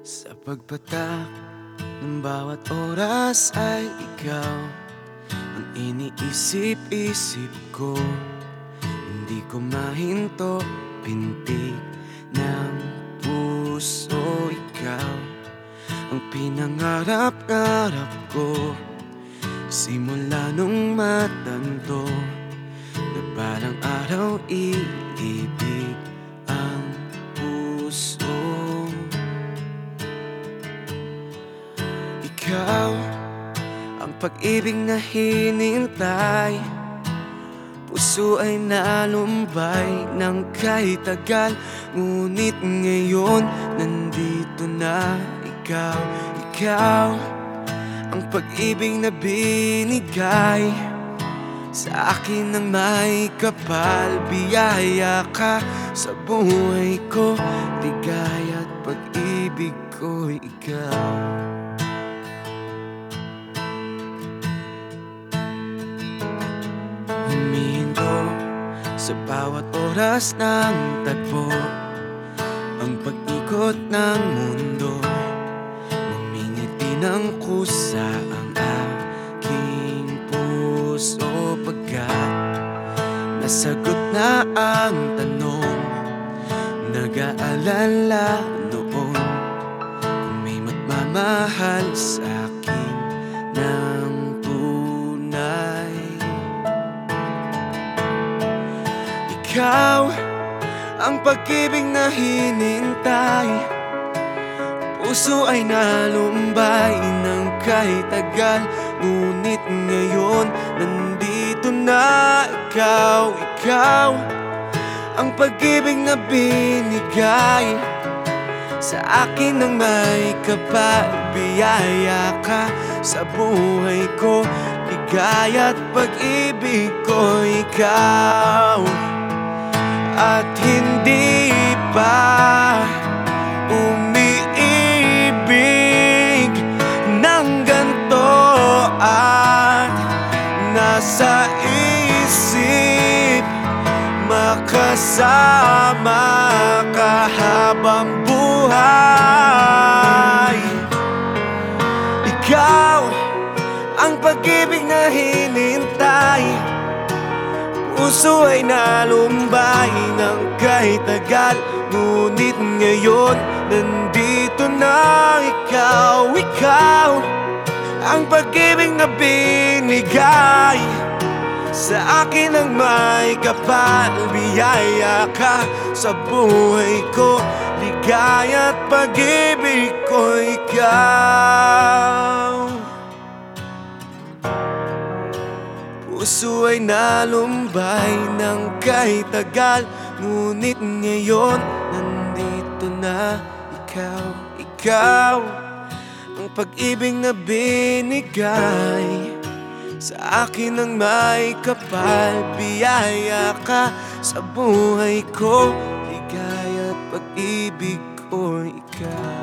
Sa pagpatak ng bawat oras ay ikaw Ang iniisip-isip ko. Hindi ko mahinto pintig ng puso ikaw Ang pinangarap-ngarap ko. Simula nung matanto Ikaw ang pag-ibig na hinintay. Puso ay nalumbay ng kay tagal Ngunit ngayon nandito na ikaw Ikaw ang pag-ibig na binigay. Sa akin ng may kapal Biyaya ka sa buhay ko Ligaya at pag-ibig ko ikaw Humihinto sa bawat oras ng tagpo. Ang pag-ikot ng mundo Ngumingiti ng kusa ang aking puso. Pagkat nasagot na ang tanong Nag-aalala noon Kung may magmamahal sa Ikaw ang pag-ibig na hinintay. Puso ay nalumbay ng kahit tagal. Ngunit ngayon nandito na ikaw. Ikaw ang pag-ibig na binigay. Sa akin ng may kapal ka. Sa buhay ko Ligaya at pag-ibig ko ikaw At hindi pa umiibig ng ganto At nasa isip Makasama ka habang buhay. Ikaw ang pag-ibig na hinintay Puso ay nalumbay ng kahit tagal. Ngunit ngayon nandito na ikaw Ikaw ang pag-ibig na binigay. Sa akin ang may kapal Biyaya ka sa buhay ko. Ligaya at pag-ibig ko ikaw Puso ay nalumbay ng kahit tagal Ngunit ngayon nandito na ikaw Ikaw ang pag-ibig na binigay. Sa akin ang may kapal Biyaya ka sa buhay ko. Ligaya at pag-ibig ko ikaw